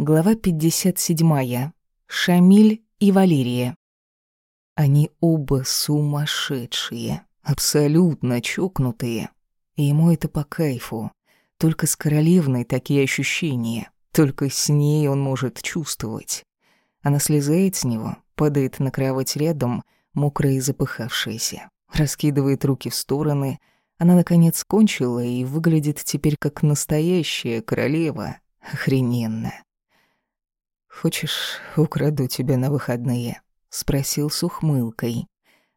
Глава 57. Шамиль и Валерия. Они оба сумасшедшие, абсолютно чокнутые. И ему это по кайфу. Только с королевной такие ощущения. Только с ней он может чувствовать. Она слезает с него, падает на кровать рядом, мокрая и запыхавшаяся. Раскидывает руки в стороны. Она, наконец, кончила и выглядит теперь как настоящая королева. Охрененно. «Хочешь, украду тебя на выходные?» — спросил с ухмылкой.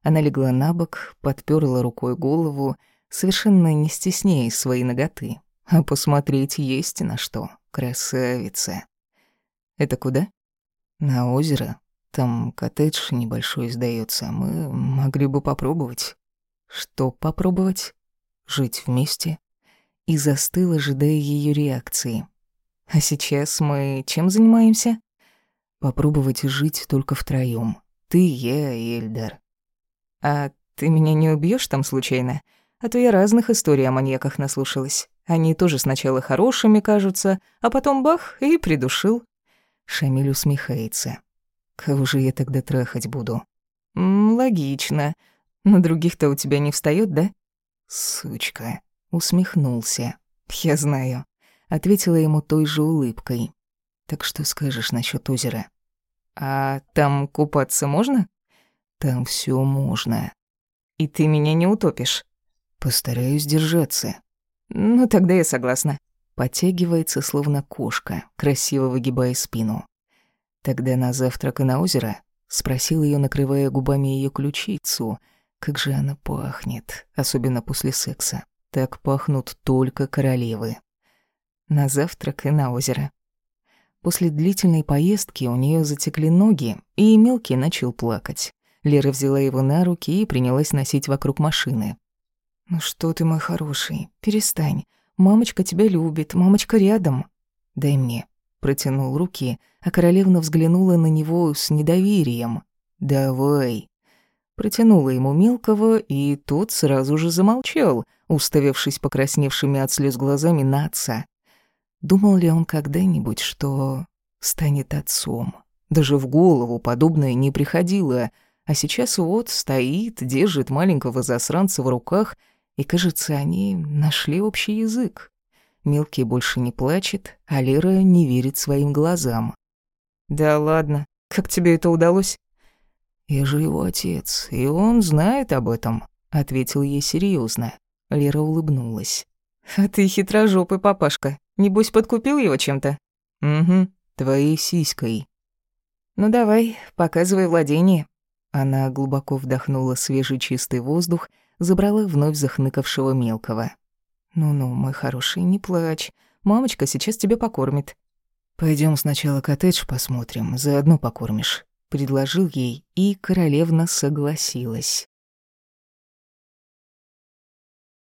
Она легла на бок, подперла рукой голову, совершенно не стесняясь своей ноготы. А посмотреть есть на что, красавица. «Это куда?» «На озеро. Там коттедж небольшой сдается. Мы могли бы попробовать». «Что попробовать?» «Жить вместе?» И застыл, ожидая ее реакции. «А сейчас мы чем занимаемся?» Попробовать жить только втроём. Ты, я и Эльдар. А ты меня не убьёшь там случайно? А то я разных историй о маньяках наслушалась. Они тоже сначала хорошими кажутся, а потом бах и придушил. Шамиль усмехается. Кого же я тогда трахать буду? М, логично. На других-то у тебя не встаёт, да? Сучка. Усмехнулся. Я знаю. Ответила ему той же улыбкой. Так что скажешь насчет озера? А там купаться можно? Там все можно. И ты меня не утопишь? Постараюсь держаться. Ну, тогда я согласна. Подтягивается, словно кошка, красиво выгибая спину. Тогда на завтрак и на озеро? Спросил ее, накрывая губами ее ключицу. Как же она пахнет, особенно после секса. Так пахнут только королевы. На завтрак и на озеро. После длительной поездки у нее затекли ноги, и мелкий начал плакать. Лера взяла его на руки и принялась носить вокруг машины. «Ну что ты, мой хороший, перестань. Мамочка тебя любит, мамочка рядом. Дай мне». Протянул руки, а королевна взглянула на него с недоверием. «Давай». Протянула ему мелкого, и тот сразу же замолчал, уставившись покрасневшими от слез глазами на отца. Думал ли он когда-нибудь, что станет отцом? Даже в голову подобное не приходило, а сейчас вот стоит, держит маленького засранца в руках, и, кажется, они нашли общий язык. Мелкий больше не плачет, а Лера не верит своим глазам. «Да ладно, как тебе это удалось?» «Я же его отец, и он знает об этом», — ответил ей серьезно. Лера улыбнулась. «А ты хитрожопый папашка. Небось, подкупил его чем-то?» «Угу, твоей сиськой». «Ну давай, показывай владение». Она глубоко вдохнула свежий чистый воздух, забрала вновь захныкавшего мелкого. «Ну-ну, мой хороший, не плачь. Мамочка сейчас тебя покормит». Пойдем сначала коттедж посмотрим, заодно покормишь», — предложил ей, и королевна согласилась.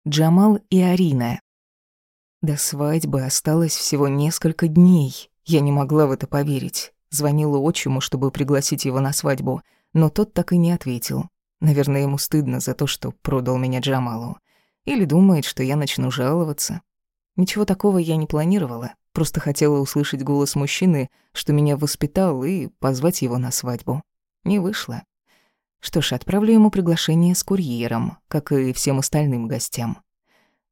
Джамал и Арина. До свадьбы осталось всего несколько дней. Я не могла в это поверить. Звонила отчиму, чтобы пригласить его на свадьбу, но тот так и не ответил. Наверное, ему стыдно за то, что продал меня Джамалу. Или думает, что я начну жаловаться. Ничего такого я не планировала. Просто хотела услышать голос мужчины, что меня воспитал, и позвать его на свадьбу. Не вышло. Что ж, отправлю ему приглашение с курьером, как и всем остальным гостям.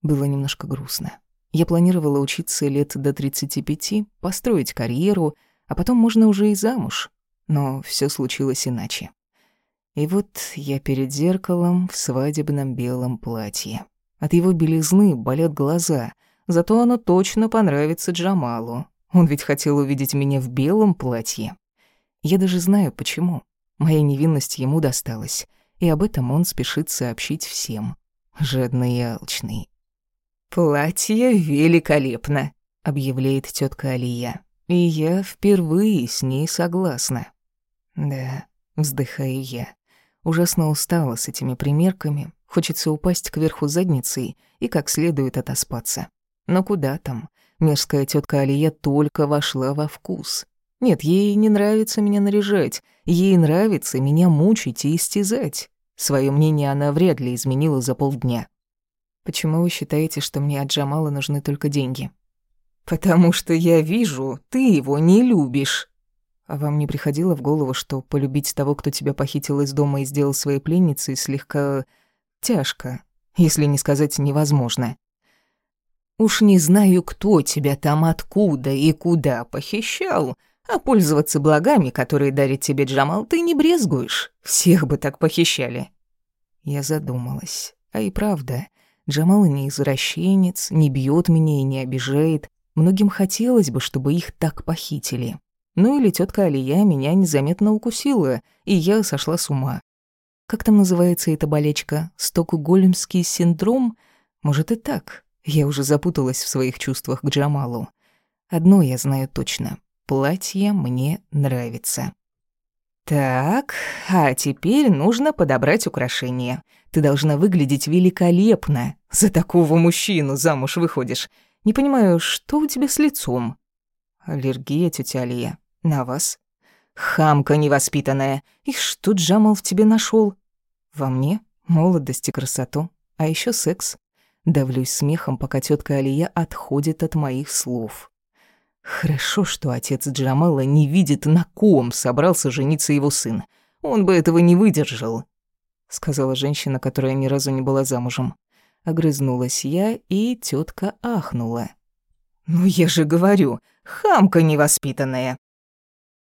Было немножко грустно. Я планировала учиться лет до 35, построить карьеру, а потом можно уже и замуж. Но все случилось иначе. И вот я перед зеркалом в свадебном белом платье. От его белизны болят глаза, зато оно точно понравится Джамалу. Он ведь хотел увидеть меня в белом платье. Я даже знаю, почему. Моя невинность ему досталась, и об этом он спешит сообщить всем. Жадный и алчный. «Платье великолепно», — объявляет тетка Алия. И я впервые с ней согласна. Да, вздыхаю я. Ужасно устала с этими примерками. Хочется упасть кверху задницей и как следует отоспаться. Но куда там? Мерзкая тетка Алия только вошла во вкус. Нет, ей не нравится меня наряжать. Ей нравится меня мучить и истязать. Своё мнение она вряд ли изменила за полдня. Почему вы считаете, что мне от Джамала нужны только деньги? «Потому что я вижу, ты его не любишь». А вам не приходило в голову, что полюбить того, кто тебя похитил из дома и сделал своей пленницей, слегка тяжко, если не сказать невозможно? Уж не знаю, кто тебя там откуда и куда похищал, а пользоваться благами, которые дарит тебе Джамал, ты не брезгуешь. Всех бы так похищали. Я задумалась. А и правда, Джамал не извращенец, не бьет меня и не обижает. Многим хотелось бы, чтобы их так похитили. Ну или тетка Алия меня незаметно укусила, и я сошла с ума. Как там называется эта болечка? Стокгольмский синдром? Может и так. Я уже запуталась в своих чувствах к Джамалу. Одно я знаю точно. Платье мне нравится. Так, а теперь нужно подобрать украшения. Ты должна выглядеть великолепно. За такого мужчину замуж выходишь. Не понимаю, что у тебя с лицом? Аллергия, тетя Алия. На вас? Хамка невоспитанная. И что Джамал в тебе нашел? Во мне молодость и красоту, а еще секс. Давлюсь смехом, пока тетка Алия отходит от моих слов. Хорошо, что отец Джамала не видит, на ком собрался жениться его сын. Он бы этого не выдержал, сказала женщина, которая ни разу не была замужем. Огрызнулась я, и тетка ахнула. «Ну я же говорю, хамка невоспитанная.